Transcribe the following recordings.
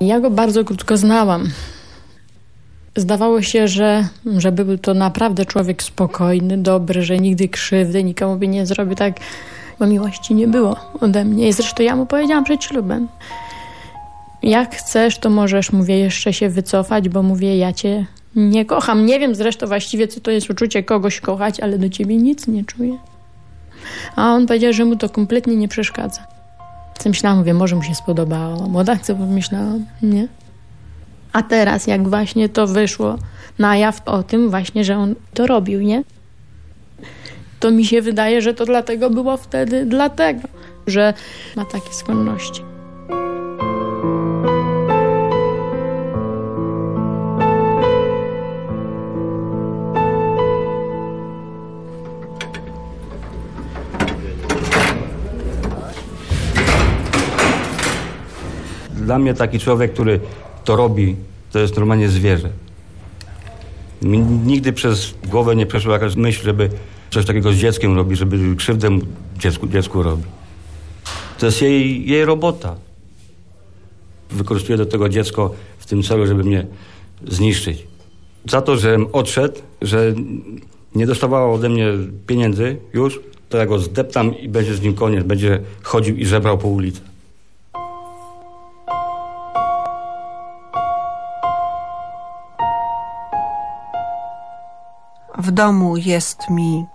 Ja go bardzo krótko znałam. Zdawało się, że, że był to naprawdę człowiek spokojny, dobry, że nigdy krzywdy nikomu by nie zrobił tak, bo miłości nie było ode mnie. I zresztą ja mu powiedziałam przed ślubem. Jak chcesz, to możesz, mówię, jeszcze się wycofać, bo mówię, ja cię nie kocham. Nie wiem zresztą właściwie, co to jest uczucie kogoś kochać, ale do ciebie nic nie czuję. A on powiedział, że mu to kompletnie nie przeszkadza. Co myślałam, mówię, może mu się spodobało. Młoda, co pomyślałam, nie? A teraz, jak właśnie to wyszło na jaw o tym właśnie, że on to robił, nie? To mi się wydaje, że to dlatego było wtedy, dlatego, że ma takie skłonności. Mnie taki człowiek, który to robi, to jest normalnie zwierzę. Mi nigdy przez głowę nie przeszła jakaś myśl, żeby coś takiego z dzieckiem robi, żeby krzywdę dziecku, dziecku robi. To jest jej, jej robota. Wykorzystuje do tego dziecko w tym celu, żeby mnie zniszczyć. Za to, że odszedł, że nie dostawała ode mnie pieniędzy już, to ja go zdeptam i będzie z nim koniec. Będzie chodził i żebrał po ulicy. W domu jest mi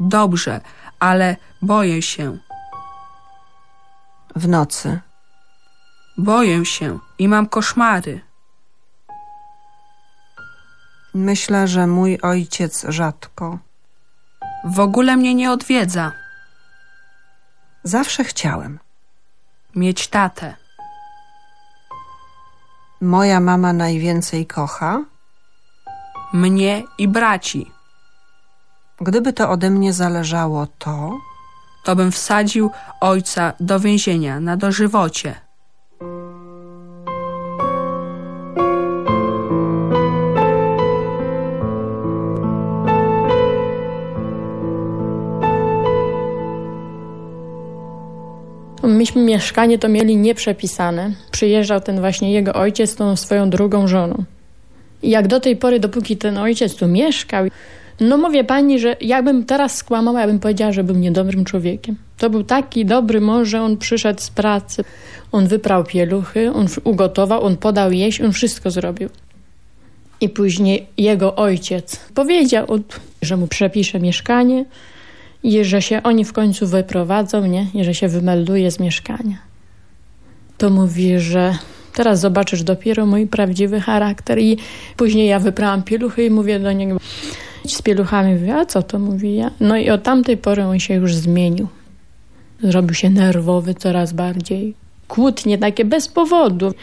Dobrze, ale boję się. w nocy. Boję się i mam koszmary. Myślę, że mój ojciec rzadko. W ogóle mnie nie odwiedza. Zawsze chciałem. Mieć tatę. Moja mama najwięcej kocha. Mnie i braci. Gdyby to ode mnie zależało, to To bym wsadził ojca do więzienia na dożywocie. Myśmy mieszkanie to mieli nieprzepisane. Przyjeżdżał ten właśnie jego ojciec z tą swoją drugą żoną. Jak do tej pory, dopóki ten ojciec tu mieszkał, no mówię pani, że jakbym teraz skłamała, ja bym powiedziała, że był niedobrym człowiekiem. To był taki dobry mąż, że on przyszedł z pracy, on wyprał pieluchy, on ugotował, on podał jeść, on wszystko zrobił. I później jego ojciec powiedział, że mu przepisze mieszkanie i że się oni w końcu wyprowadzą, nie? I że się wymelduje z mieszkania. To mówi, że teraz zobaczysz dopiero mój prawdziwy charakter. I później ja wyprałam pieluchy i mówię do niego z pieluchami. Mówię, a co to mówi ja? No i od tamtej pory on się już zmienił. Zrobił się nerwowy coraz bardziej. Kłótnie takie bez powodu.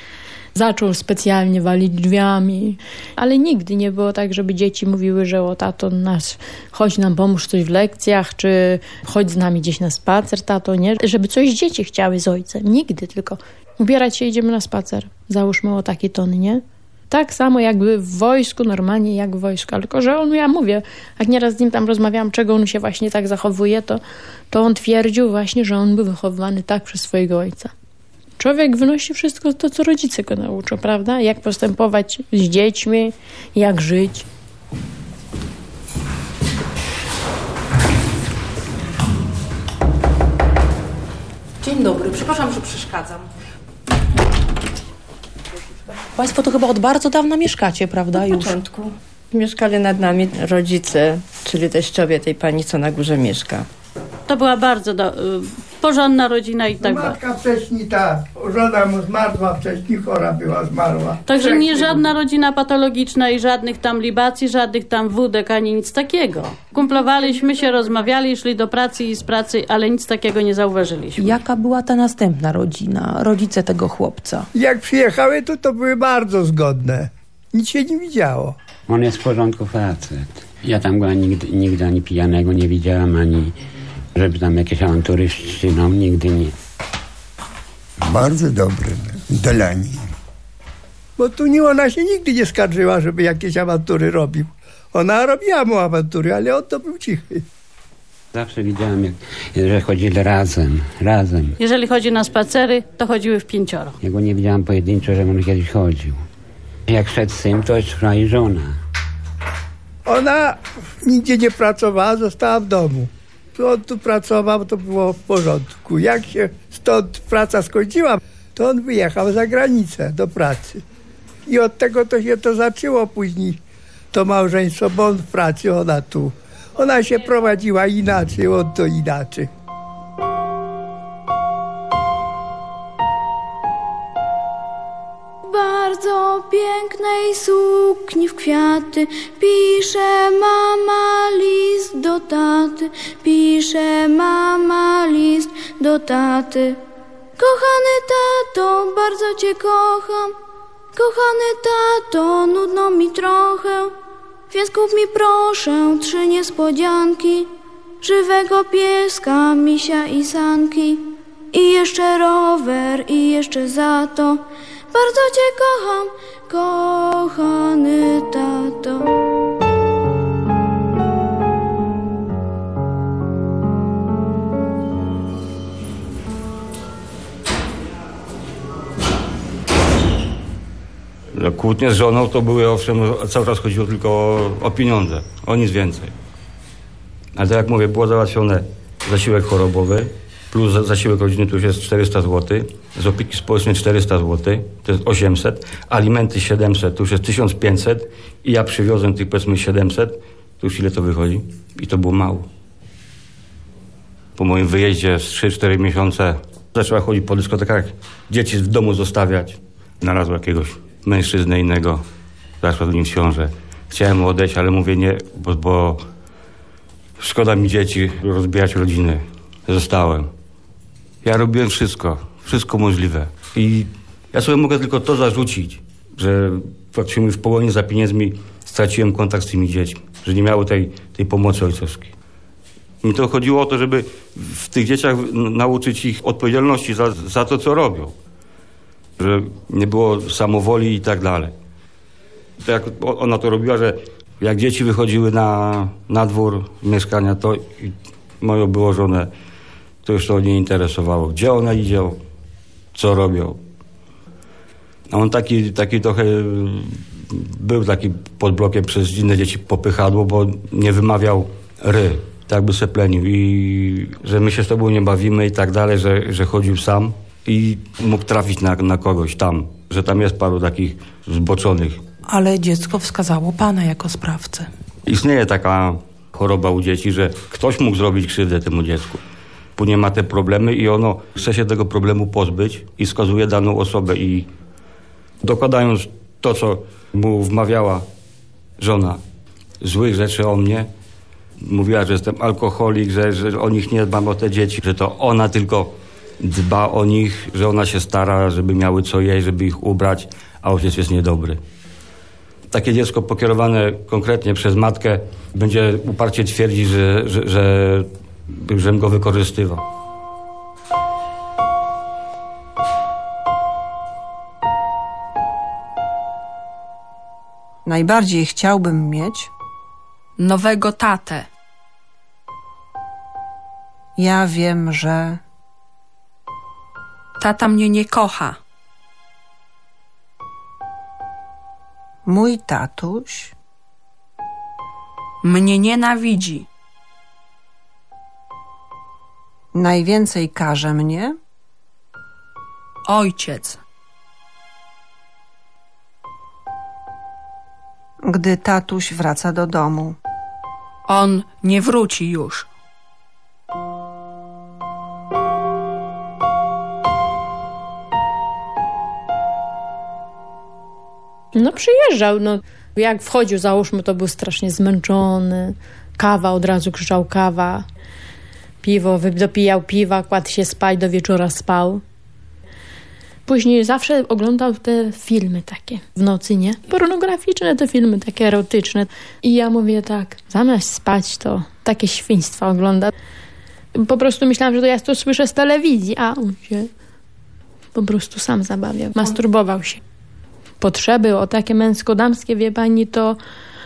Zaczął specjalnie walić drzwiami, ale nigdy nie było tak, żeby dzieci mówiły, że o tato nas, chodź nam pomóż coś w lekcjach, czy chodź z nami gdzieś na spacer, tato, nie? Żeby coś dzieci chciały z ojcem. Nigdy, tylko ubierać się, idziemy na spacer. Załóżmy o taki ton, nie? Tak samo jakby w wojsku, normalnie jak w wojsku. Tylko, że on, ja mówię, jak nieraz z nim tam rozmawiałam, czego on się właśnie tak zachowuje, to, to on twierdził właśnie, że on był wychowywany tak przez swojego ojca. Człowiek wynosi wszystko to, co rodzice go nauczą, prawda? Jak postępować z dziećmi, jak żyć. Dzień dobry, przepraszam, że przeszkadzam. Państwo to chyba od bardzo dawna mieszkacie, prawda? Od początku. Mieszkali nad nami rodzice, czyli teściowie tej pani, co na górze mieszka. To była bardzo do, porządna rodzina i tak dalej. Matka wcześniej tak, żona mu zmarła wcześniej, chora była, zmarła. Także nie żadna rodzina patologiczna i żadnych tam libacji, żadnych tam wódek, ani nic takiego. Kumplowaliśmy się, rozmawiali, szli do pracy i z pracy, ale nic takiego nie zauważyliśmy. Jaka była ta następna rodzina, rodzice tego chłopca? Jak przyjechały, to to były bardzo zgodne. Nic się nie widziało. On jest w porządku facet. Ja tam go nigdy, nigdy ani pijanego nie widziałam, ani żeby tam jakieś awantury ściną, nigdy nie. Bardzo dobry dla niej. Bo tu nie ona się nigdy nie skarżyła, żeby jakieś awantury robił. Ona robiła mu awantury, ale on to był cichy. Zawsze widziałam, jak, że chodzili razem, razem. Jeżeli chodzi na spacery, to chodziły w pięcioro. Ja go nie widziałam pojedynczo, że on kiedyś chodził. Jak szedł syn, to szła i żona. Ona nigdzie nie pracowała, została w domu. On tu pracował, to było w porządku. Jak się stąd praca skończyła, to on wyjechał za granicę do pracy. I od tego to się to zaczęło później, to małżeństwo, bo on w pracy, ona tu. Ona się prowadziła inaczej, on to inaczej. Bardzo pięknej sukni w kwiaty. Pisze mama list do taty. Pisze mama list do taty. Kochany tato, bardzo cię kocham. Kochany tato, nudno mi trochę. Więc kup mi proszę trzy niespodzianki. Żywego pieska, misia i sanki I jeszcze rower i jeszcze za to bardzo cię kocham, kochany tato. Kłótnie z żoną to były, owszem, cały czas chodziło tylko o, o pieniądze, o nic więcej. Ale tak jak mówię, było załatwione zasiłek chorobowy, plus za- zasiłek rodziny to już jest 400 zł, z opieki społecznej 400 zł, to jest 800, alimenty 700, to już jest 1500 i ja przywiozłem tych powiedzmy 700, to już ile to wychodzi? I to było mało. Po moim wyjeździe z 3-4 miesiące zaczęła chodzić po dyskotekach, dzieci w domu zostawiać. Znalazła jakiegoś mężczyznę innego, zaszła z nim w ciążę. Chciałem odejść, ale mówię nie, bo, bo szkoda mi dzieci, rozbijać rodziny. Zostałem. Ja robiłem wszystko, wszystko możliwe. I ja sobie mogę tylko to zarzucić, że faktycznie w pogoni za pieniędzmi straciłem kontakt z tymi dziećmi, że nie miały tej, tej pomocy ojcowskiej. Mi to chodziło o to, żeby w tych dzieciach nauczyć ich odpowiedzialności za, za to, co robią. Że nie było samowoli i tak dalej. To jak ona to robiła, że jak dzieci wychodziły na, na dwór mieszkania, to moją było żonę, to już to nie interesowało. Gdzie ona idzie, co robią. A on taki, taki trochę mm, był taki pod blokiem przez inne dzieci popychadło, bo nie wymawiał ry. Tak by se plenił i że my się z tobą nie bawimy i tak dalej, że, że chodził sam i mógł trafić na, na kogoś tam, że tam jest paru takich zboczonych. Ale dziecko wskazało pana jako sprawcę. Istnieje taka choroba u dzieci, że ktoś mógł zrobić krzywdę temu dziecku. Później ma te problemy i ono chce się tego problemu pozbyć i skazuje daną osobę i dokładając to, co mu wmawiała żona, złych rzeczy o mnie, mówiła, że jestem alkoholik, że, że o nich nie dbam o te dzieci, że to ona tylko dba o nich, że ona się stara, żeby miały co jeść, żeby ich ubrać, a ojciec jest niedobry. Takie dziecko pokierowane konkretnie przez matkę będzie uparcie twierdzić, że, że, że, żem go wykorzystywał. Najbardziej chciałbym mieć, Nowego tatę. ja wiem, że Tata mnie nie kocha. mój tatuś Mnie nienawidzi. Najwięcej każe mnie, Ojciec. gdy tatuś wraca do domu. On nie wróci już. No przyjeżdżał, no. Jak wchodził, załóżmy, to był strasznie zmęczony. Kawa, od razu krzyczał kawa. Piwo, dopijał piwa, kładł się spać, do wieczora spał. Później zawsze oglądał te filmy takie w nocy, nie? Pornograficzne te filmy, takie erotyczne. I ja mówię tak, zamiast spać to takie świństwa ogląda. Po prostu myślałam, że to ja to słyszę z telewizji, a on się po prostu sam zabawiał. Masturbował się potrzeby, o takie męsko-damskie, wie pani, to,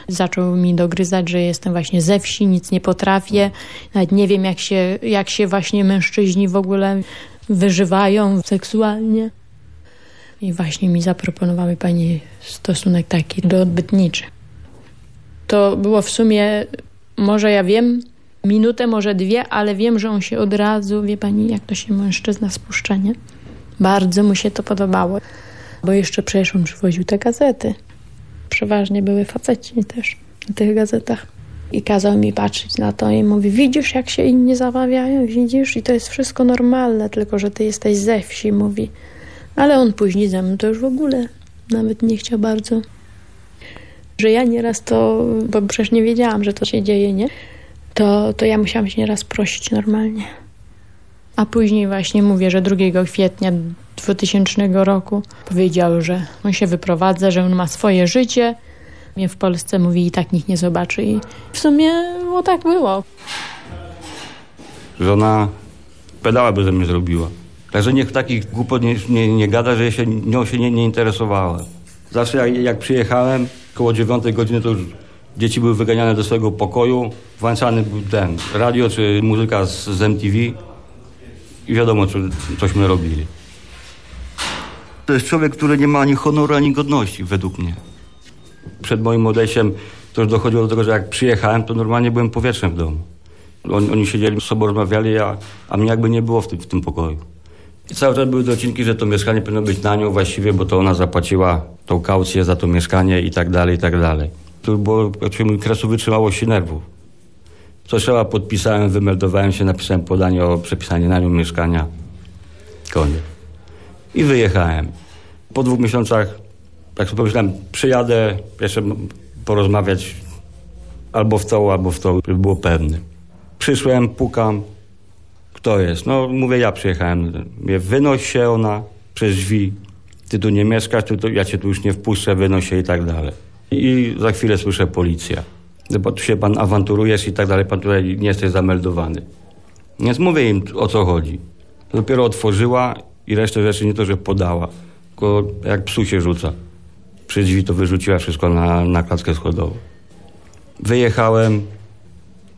Zaczął mi dogryzać, że jestem właśnie ze wsi, nic nie potrafię. Nawet nie wiem, jak się, jak się właśnie mężczyźni w ogóle wyżywają seksualnie. I właśnie mi zaproponowały pani stosunek taki doodbytniczy. To było w sumie, może ja wiem, minutę, może dwie, ale wiem, że on się od razu, wie pani, jak to się mężczyzna spuszcza, nie? Bardzo mu się to podobało, bo jeszcze przecież on przywoził te gazety. Przeważnie były faceci też na tych gazetach. I kazał mi patrzeć na to i mówi, widzisz jak się inni zabawiają, widzisz? I to jest wszystko normalne, tylko że ty jesteś ze wsi, mówi. Ale on później ze mną to już w ogóle nawet nie chciał bardzo. Że ja nieraz to, bo przecież nie wiedziałam, że to się dzieje, nie? To, to ja musiałam się nieraz prosić normalnie. A później właśnie mówię, że 2 kwietnia 2000 roku powiedział, że on się wyprowadza, że on ma swoje życie. Mnie w Polsce mówi i tak nikt nie zobaczy. I w sumie no, tak było. Żona pedała by ze mnie zrobiła. Także niech takich głupot nie, nie, nie gada, że ja się nią się nie, nie interesowałem. Zawsze jak, jak przyjechałem, koło dziewiątej godziny to już dzieci były wyganiane do swojego pokoju. Włączany był ten radio czy muzyka z, z MTV i wiadomo, co, cośmy robili. To jest człowiek, który nie ma ani honoru, ani godności, według mnie. Przed moim odejściem to już dochodziło do tego, że jak przyjechałem, to normalnie byłem powietrzem w domu. Oni, oni siedzieli, sobą rozmawiali, a, a mnie jakby nie było w tym, w tym pokoju. I cały czas były docinki, że to mieszkanie powinno być na nią właściwie, bo to ona zapłaciła tą kaucję za to mieszkanie i tak dalej, i tak dalej. To było mój kresu wytrzymałości nerwów. Co trzeba, podpisałem, wymeldowałem się, napisałem podanie o przepisanie na nią mieszkania. Koniec. I wyjechałem. Po dwóch miesiącach, tak sobie pomyślałem, przyjadę, jeszcze porozmawiać albo w to, albo w to, żeby było pewne. Przyszłem, pukam, kto jest? No mówię, ja przyjechałem. Mówię, wynoś się ona przez drzwi. Ty tu nie mieszkasz, ty tu, ja cię tu już nie wpuszczę, wynoś się i tak dalej. I za chwilę słyszę policja. Bo tu się pan awanturujesz i tak dalej, pan tutaj nie jesteś zameldowany. Więc mówię im, o co chodzi. Dopiero otworzyła i resztę rzeczy nie to, że podała, tylko jak psu się rzuca. Przy drzwi to wyrzuciła wszystko na, na klatkę schodową. Wyjechałem,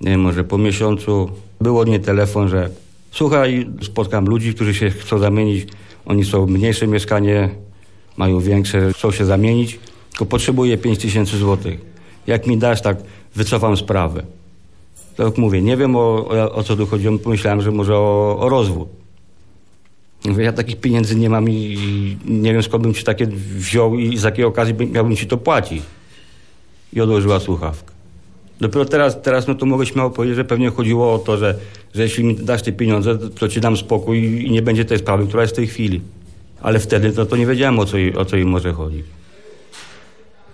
nie wiem, może po miesiącu było nie telefon, że słuchaj, spotkam ludzi, którzy się chcą zamienić. Oni są mniejsze mieszkanie, mają większe, chcą się zamienić, tylko potrzebuję 5 tysięcy złotych. Jak mi dasz, tak wycofam sprawę. Tak mówię, nie wiem o, o, o co tu chodzi, pomyślałem, że może o, o rozwód. Ja takich pieniędzy nie mam i nie wiem skąd bym ci takie wziął i z jakiej okazji miałbym ci to płacić. I odłożyła słuchawkę. Dopiero teraz, teraz no to mogę śmiało powiedzieć, że pewnie chodziło o to, że, że jeśli mi dasz te pieniądze, to ci dam spokój i nie będzie tej sprawy, która jest w tej chwili. Ale wtedy to, to nie wiedziałem, o co, o co jej może chodzić.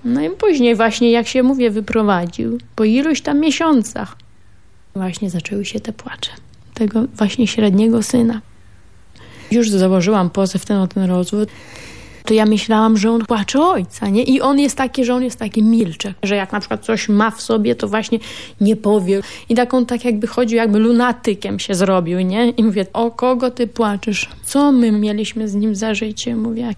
No i później właśnie, jak się mówię, wyprowadził, po iluś tam miesiącach, właśnie zaczęły się te płacze tego właśnie średniego syna. Już założyłam pozew ten o ten rozwód, to ja myślałam, że on płacze ojca, nie? I on jest taki, że on jest taki milczek, że jak na przykład coś ma w sobie, to właśnie nie powie. I tak on tak jakby chodził, jakby lunatykiem się zrobił, nie? I mówię, o kogo ty płaczesz? Co my mieliśmy z nim za życie? Mówię,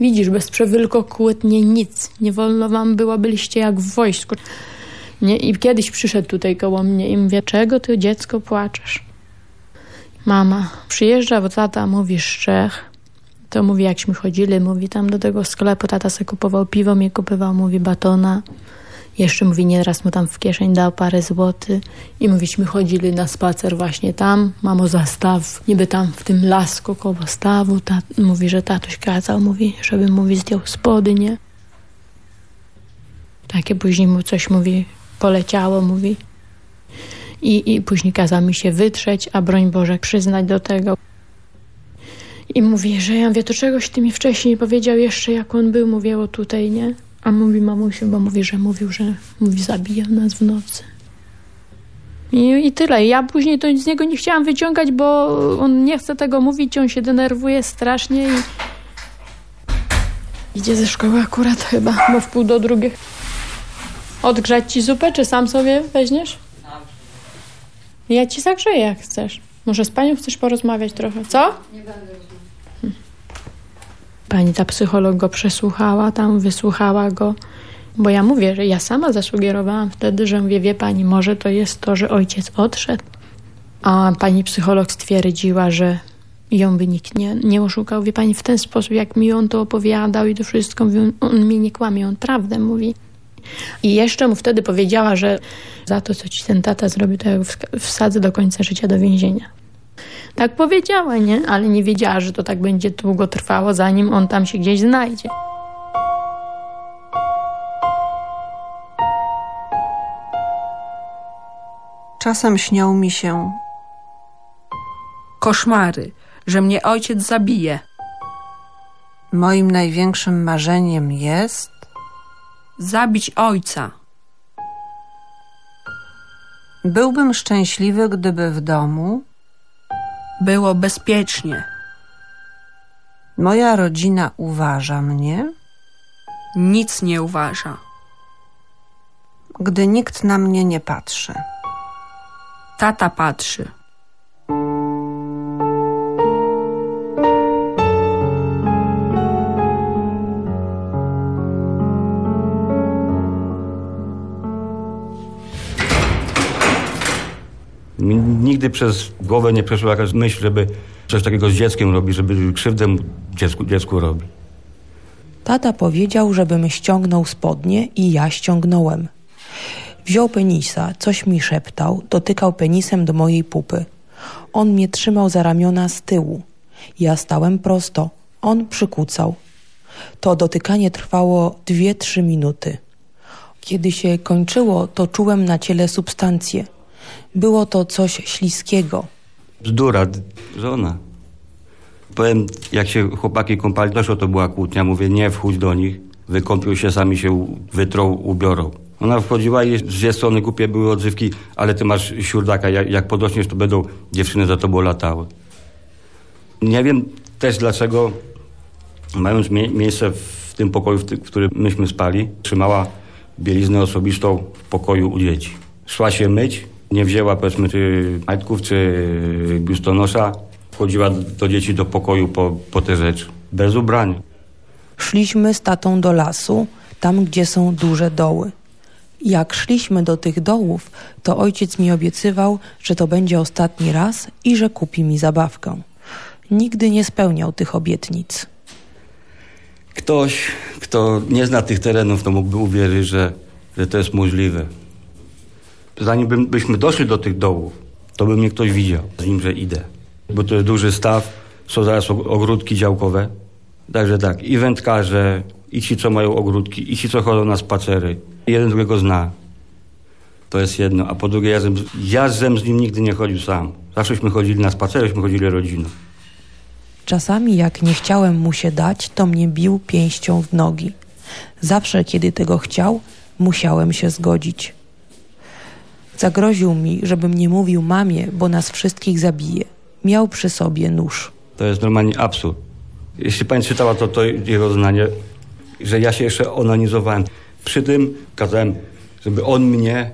widzisz, bez przewylko kłótnie nic. Nie wolno wam było, byliście jak w wojsku. Nie? I kiedyś przyszedł tutaj koło mnie i mówię, czego ty dziecko płaczesz? Mama, przyjeżdża, bo tata mówi z Czech, to mówi, jakśmy chodzili, mówi tam do tego sklepu, tata sobie kupował piwo, mnie kupował, mówi batona. Jeszcze mówi, nieraz mu tam w kieszeń dał parę złotych i mówiśmy, chodzili na spacer właśnie tam, mamo zastaw, niby tam w tym lasku koło stawu, tat, mówi, że tatuś kazał, mówi, żeby mówi zdjął spodnie. Takie później mu coś mówi, poleciało, mówi. I, I później kazał mi się wytrzeć, a broń Boże przyznać do tego. I mówi, że ja mówię, to czegoś ty mi wcześniej powiedział jeszcze, jak on był, mówiło tutaj, nie? A mówi mamusiu, bo mówi, że mówił, że mówi, zabija nas w nocy. I, I tyle. Ja później to z niego nie chciałam wyciągać, bo on nie chce tego mówić, on się denerwuje strasznie i idzie ze szkoły akurat chyba, bo w pół do drugiej. Odgrzać ci zupę, czy sam sobie weźmiesz? Ja ci zagrzeję, jak chcesz. Może z panią chcesz porozmawiać trochę, co? Nie będę. Pani ta psycholog go przesłuchała, tam wysłuchała go Bo ja mówię, że ja sama zasugerowałam wtedy, że mówię, wie pani, może to jest to, że ojciec odszedł. A pani psycholog stwierdziła, że ją by nikt nie, nie oszukał. Wie pani, w ten sposób, jak mi on to opowiadał i to wszystko, mówi, on, on mnie nie kłamie, on prawdę mówi. I jeszcze mu wtedy powiedziała, że za to, co ci ten tata zrobił, to ja wsadzę do końca życia do więzienia. Tak powiedziała, nie? Ale nie wiedziała, że to tak będzie długo trwało, zanim on tam się gdzieś znajdzie. Czasem śnią mi się koszmary, że mnie ojciec zabije. Moim największym marzeniem jest zabić ojca. Byłbym szczęśliwy, gdyby w domu było bezpiecznie. Moja rodzina uważa mnie? Nic nie uważa. Gdy nikt na mnie nie patrzy. Tata patrzy. Nigdy przez głowę nie przeszła jakaś myśl, żeby coś takiego z dzieckiem robić, żeby krzywdę dziecku, dziecku robić. Tata powiedział, żebym ściągnął spodnie i ja ściągnąłem. Wziął penisa, coś mi szeptał, dotykał penisem do mojej pupy. On mnie trzymał za ramiona z tyłu. Ja stałem prosto, on przykucał. To dotykanie trwało dwie-trzy minuty. Kiedy się kończyło, to czułem na ciele substancje – było to coś śliskiego. Bzdura, żona. Powiem, jak się chłopaki kąpali, o to była kłótnia. Mówię, nie wchódź do nich, wykąpią się, sami się wytrą, ubiorą. Ona wchodziła i z dwie strony głupie były odzywki, ale ty masz siurdaka, jak, jak podrośniesz, to będą dziewczyny za tobą latały. Nie wiem też dlaczego, mając mie miejsce w tym pokoju, w, ty w którym myśmy spali, trzymała bieliznę osobistą w pokoju u dzieci. Szła się myć, nie wzięła powiedzmy czy majtków, czy biustonosza. Wchodziła do dzieci do pokoju po, po te rzeczy. Bez ubrania. Szliśmy z tatą do lasu, tam gdzie są duże doły. Jak szliśmy do tych dołów, to ojciec mi obiecywał, że to będzie ostatni raz i że kupi mi zabawkę. Nigdy nie spełniał tych obietnic. Ktoś, kto nie zna tych terenów, to mógłby uwierzyć, że, że to jest możliwe zanim byśmy doszli do tych dołów, to by mnie ktoś widział, z nim, że idę. Bo to jest duży staw, są zaraz ogródki działkowe. Także tak, i wędkarze, i ci, co mają ogródki, i ci, co chodzą na spacery. Jeden drugiego zna. To jest jedno. A po drugie, ja, ja z nim nigdy nie chodził sam. Zawsześmy chodzili na spaceryśmy chodzili rodziną. Czasami, jak nie chciałem mu się dać, to mnie bił pięścią w nogi. Zawsze, kiedy tego chciał, musiałem się zgodzić. Zagroził mi, żebym nie mówił mamie, bo nas wszystkich zabije. Miał przy sobie nóż. To jest normalnie absurd. Jeśli pani czytała to, to jego znanie, że ja się jeszcze onanizowałem. Przy tym kazałem, żeby on mnie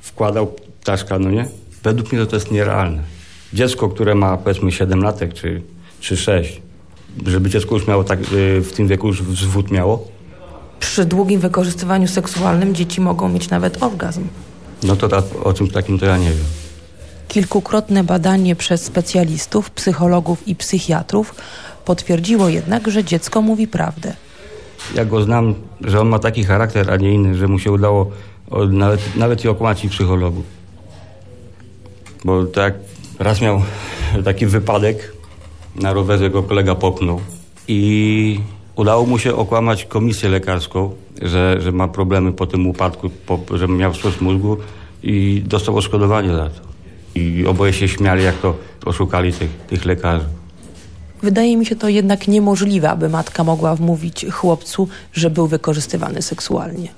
wkładał ptaszka, no nie? Według mnie to, to jest nierealne. Dziecko, które ma powiedzmy 7 latek czy, czy 6, żeby dziecko już miało tak, y, w tym wieku już zwód miało. Przy długim wykorzystywaniu seksualnym dzieci mogą mieć nawet orgazm. No to tak, o czymś takim to ja nie wiem. Kilkukrotne badanie przez specjalistów, psychologów i psychiatrów potwierdziło jednak, że dziecko mówi prawdę. Ja go znam, że on ma taki charakter, a nie inny, że mu się udało nawet, nawet i okłamać i psychologów. Bo tak raz miał taki wypadek, na rowerze go kolega popnął i udało mu się okłamać komisję lekarską, że, że ma problemy po tym upadku, po, że miał wstrząs mózgu i dostał odszkodowanie za to. I oboje się śmiali, jak to oszukali tych, tych lekarzy. Wydaje mi się to jednak niemożliwe, aby matka mogła wmówić chłopcu, że był wykorzystywany seksualnie.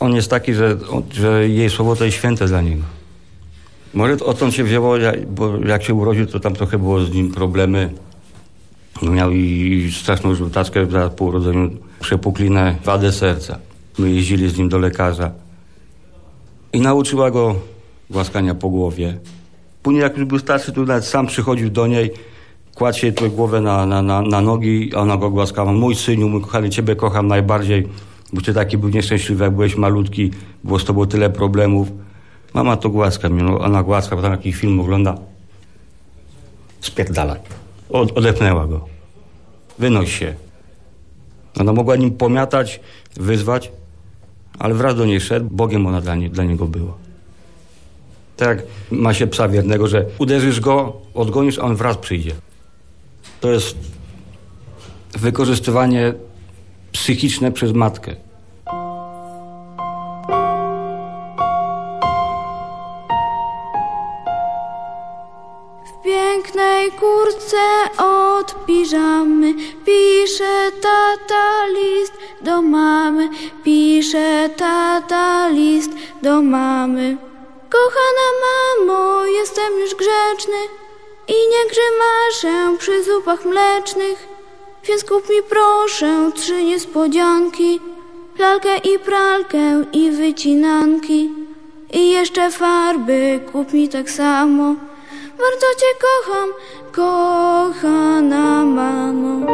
On jest taki, że, że jej słowo to jest święte dla niego. Może odtąd się wzięło, bo jak się urodził, to tam trochę było z nim problemy. Miał i straszną żółtaczkę za po urodzeniu, przepuklinę, wadę serca. My jeździli z nim do lekarza. I nauczyła go głaskania po głowie. Później jak już był starszy, to nawet sam przychodził do niej, kładł się głowę na, na, na, na nogi, a ona go głaskała. Mój synu, mój kochany, ciebie kocham najbardziej. Bo ty taki był nieszczęśliwy, jak byłeś malutki, było z tobą tyle problemów. Mama to głaska mnie, no, ona głaska, bo tam jakiś film ogląda. Spierdalaj. Od, odepnęła go. Wynoś się. Ona mogła nim pomiatać, wyzwać, ale wraz do niej szedł, Bogiem ona dla, nie, dla niego była. Tak ma się psa wiernego, że uderzysz go, odgonisz, a on wraz przyjdzie. To jest wykorzystywanie psychiczne przez matkę. Piżamy pisze tata list do mamy, pisze tata list do mamy. Kochana mamo, jestem już grzeczny i nie grzymaszę przy zupach mlecznych, więc kup mi proszę trzy niespodzianki, lalkę i pralkę i wycinanki i jeszcze farby kup mi tak samo. Bardzo cię kocham, kochana mamo.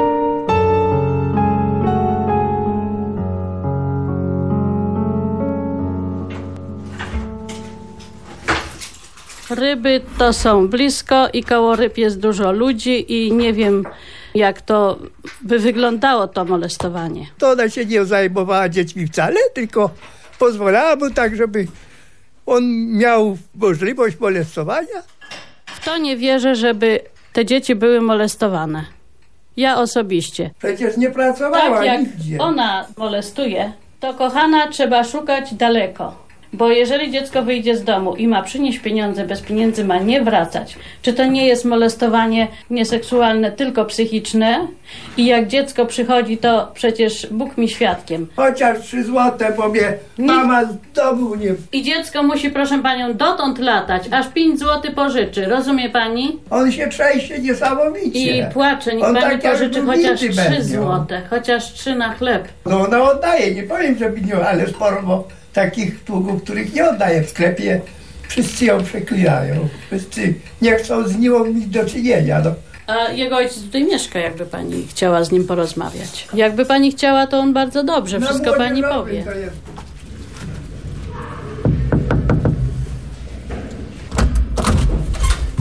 Ryby to są blisko i koło ryb jest dużo ludzi i nie wiem jak to by wyglądało to molestowanie. To ona się nie zajmowała dziećmi wcale, tylko pozwalała mu tak, żeby on miał możliwość molestowania. W to nie wierzę, żeby te dzieci były molestowane. Ja osobiście. Przecież nie pracowała Tak jak nigdzie. ona molestuje, to kochana trzeba szukać daleko. Bo jeżeli dziecko wyjdzie z domu i ma przynieść pieniądze, bez pieniędzy ma nie wracać, czy to nie jest molestowanie nieseksualne, tylko psychiczne? I jak dziecko przychodzi, to przecież Bóg mi świadkiem. Chociaż trzy złote, bo mnie mama z domu nie... I dziecko musi, proszę panią, dotąd latać, aż 5 zł pożyczy. Rozumie pani? On się trzęsie niesamowicie. I płacze, niech On pani tak pożyczy chociaż 3 będzie. złote, chociaż 3 na chleb. No ona oddaje, nie powiem, żeby nie, ale sporo, bo takich długów, których nie oddaje w sklepie, wszyscy ją przeklejają. Wszyscy nie chcą z nią mieć do czynienia. No. A jego ojciec tutaj mieszka, jakby pani chciała z nim porozmawiać. Jakby pani chciała, to on bardzo dobrze, No, wszystko pani powie.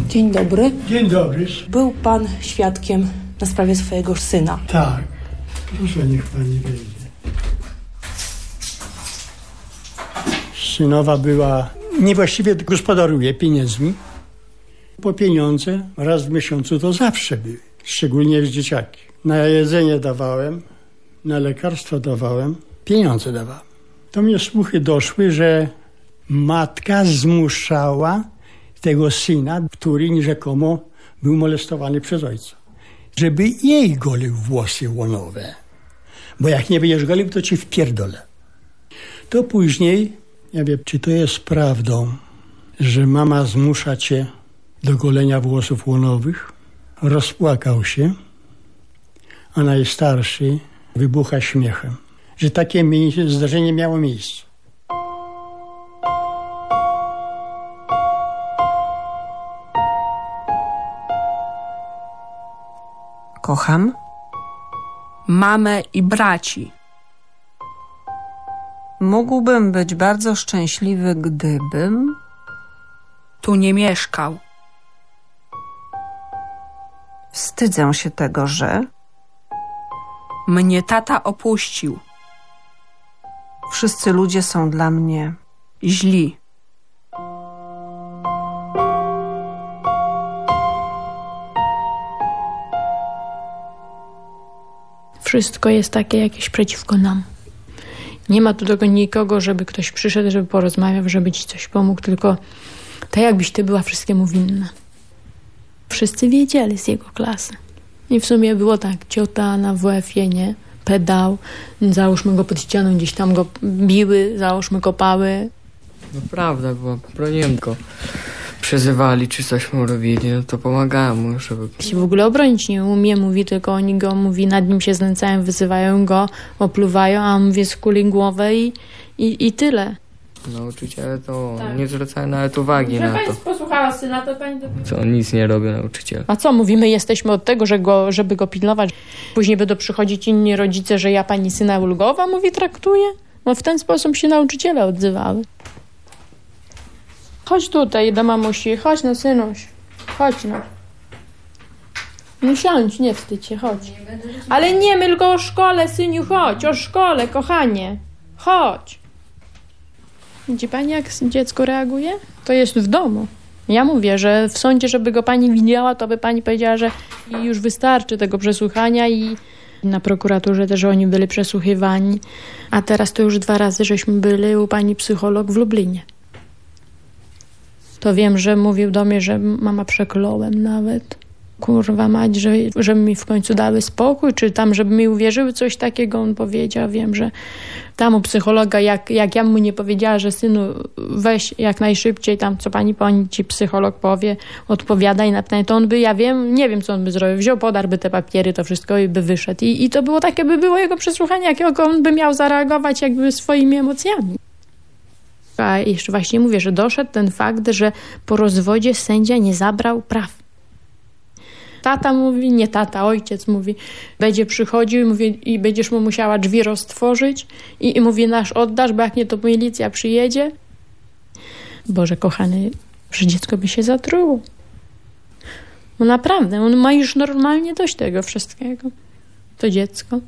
Dzień dobry. Dzień dobry. Był pan świadkiem na sprawie swojego syna. Tak. Proszę, niech pani wejdzie. Synowa była, niewłaściwie gospodaruje pieniędzmi. Po pieniądze raz w miesiącu to zawsze były, szczególnie z dzieciaki. Na jedzenie dawałem, na lekarstwa dawałem, pieniądze dawałem. Do mnie słuchy doszły, że matka zmuszała tego syna, który rzekomo był molestowany przez ojca, żeby jej golił włosy łonowe. Bo jak nie będziesz golił, to ci wpierdolę. To później, ja wiem, czy to jest prawdą, że mama zmusza cię do golenia włosów łonowych. Rozpłakał się, a najstarszy wybucha śmiechem, że takie zdarzenie miało miejsce. Kocham. Mamę i braci. Mógłbym być bardzo szczęśliwy, gdybym Tu nie mieszkał. wstydzę się tego, że Mnie tata opuścił. wszyscy ludzie są dla mnie Źli. Wszystko jest takie jakieś przeciwko nam. Nie ma tu tego nikogo, żeby ktoś przyszedł, żeby porozmawiał, żeby ci coś pomógł, tylko tak jakbyś ty była wszystkiemu winna. Wszyscy wiedzieli z jego klasy. I w sumie było tak, ciota na WF-ie, nie? Pedał, załóżmy go pod ścianą, gdzieś tam go biły, załóżmy kopały. No prawda była, broniłem go. Przezywali, czy coś mu robili, no to pomagałem mu, żeby... się w ogóle obronić nie umie, mówi tylko oni go, mówi nad nim się znęcają, wyzywają go, opluwają, a on mówi skuli głowę i, i, i tyle. Nauczyciele to Tak. nie zwracają nawet uwagi na to. kochała syna, to pani dopiero... Co, nic nie robią nauczyciel. A co, mówimy, jesteśmy od tego, że go, żeby go pilnować. Później będą przychodzić inni rodzice, że ja pani syna ulgowa, mówi, traktuję. No w ten sposób się nauczyciele odzywały. Chodź tutaj do mamusi, chodź no synuś, chodź no. No siądź, nie wstydź się, chodź. Ale nie myl go o szkole, syniu, chodź, o szkole, kochanie. Chodź. Widzi pani, jak dziecko reaguje? To jest w domu. Ja mówię, że w sądzie, żeby go pani widziała, to by pani powiedziała, że już wystarczy tego przesłuchania i na prokuraturze też oni byli przesłuchiwani. A teraz to już dwa razy żeśmy byli u pani psycholog w Lublinie. To wiem, że mówił do mnie, że mama przekląłem nawet. Kurwa mać, że, żeby mi w końcu dały spokój, czy tam, żeby mi uwierzyły, coś takiego on powiedział. Wiem, że tam u psychologa, jak, jak ja mu nie powiedziała, że synu weź jak najszybciej tam, co pani pani ci psycholog powie, odpowiadaj na pytanie, to on by, ja wiem, nie wiem, co on by zrobił. Wziął, podarłby te papiery, to wszystko i by wyszedł. I, i to było takie, by było jego przesłuchanie, jakiego on by miał zareagować jakby swoimi emocjami. A jeszcze właśnie mówię, że doszedł ten fakt, że po rozwodzie sędzia nie zabrał praw. Tata mówi, nie tata, ojciec mówi, będzie przychodził i, mówi, i będziesz mu musiała drzwi roztworzyć i, i mówi, nasz oddasz, bo jak nie, to milicja przyjedzie. Boże kochany, że dziecko by się zatruło. No naprawdę, on ma już normalnie dość tego wszystkiego. To dziecko.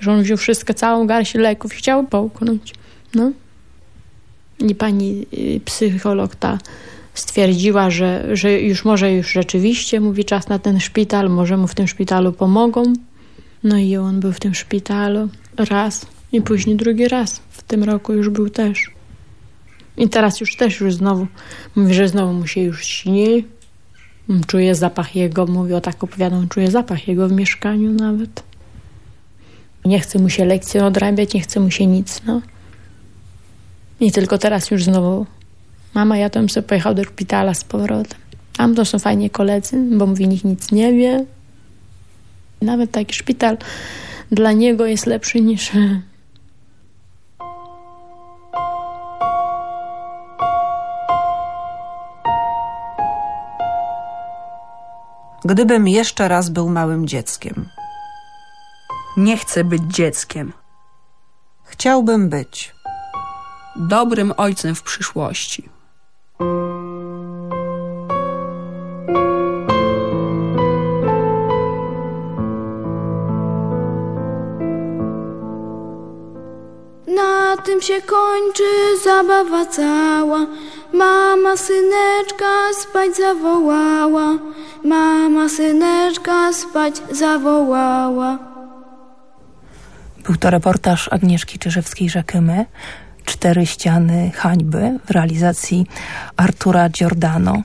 Że on wziął wszystko, całą garść leków i chciał połknąć. No. I pani y, psycholog ta stwierdziła, że, że już może już rzeczywiście mówi czas na ten szpital, może mu w tym szpitalu pomogą. No i on był w tym szpitalu raz i później drugi raz. W tym roku już był też. I teraz już też już znowu mówi, że znowu mu się już śni. Czuje zapach jego, mówi o tak opowiadam, czuje zapach jego w mieszkaniu nawet. Nie chce mu się lekcje odrabiać, nie chce mu się nic, no. I tylko teraz już znowu Mama, ja tam sobie pojechał do szpitala z powrotem. Tam to są fajnie koledzy, bo mówi, nikt nic nie wie. Nawet taki szpital dla niego jest lepszy niż... Gdybym jeszcze raz był małym dzieckiem. Nie chcę być dzieckiem. Chciałbym być. Dobrym ojcem w przyszłości. Na tym się kończy zabawa cała. Mama syneczka spać zawołała. Mama syneczka spać zawołała. Był to reportaż Agnieszki Czyżewskiej-Rzekymy. Cztery ściany hańby w realizacji Artura Giordano.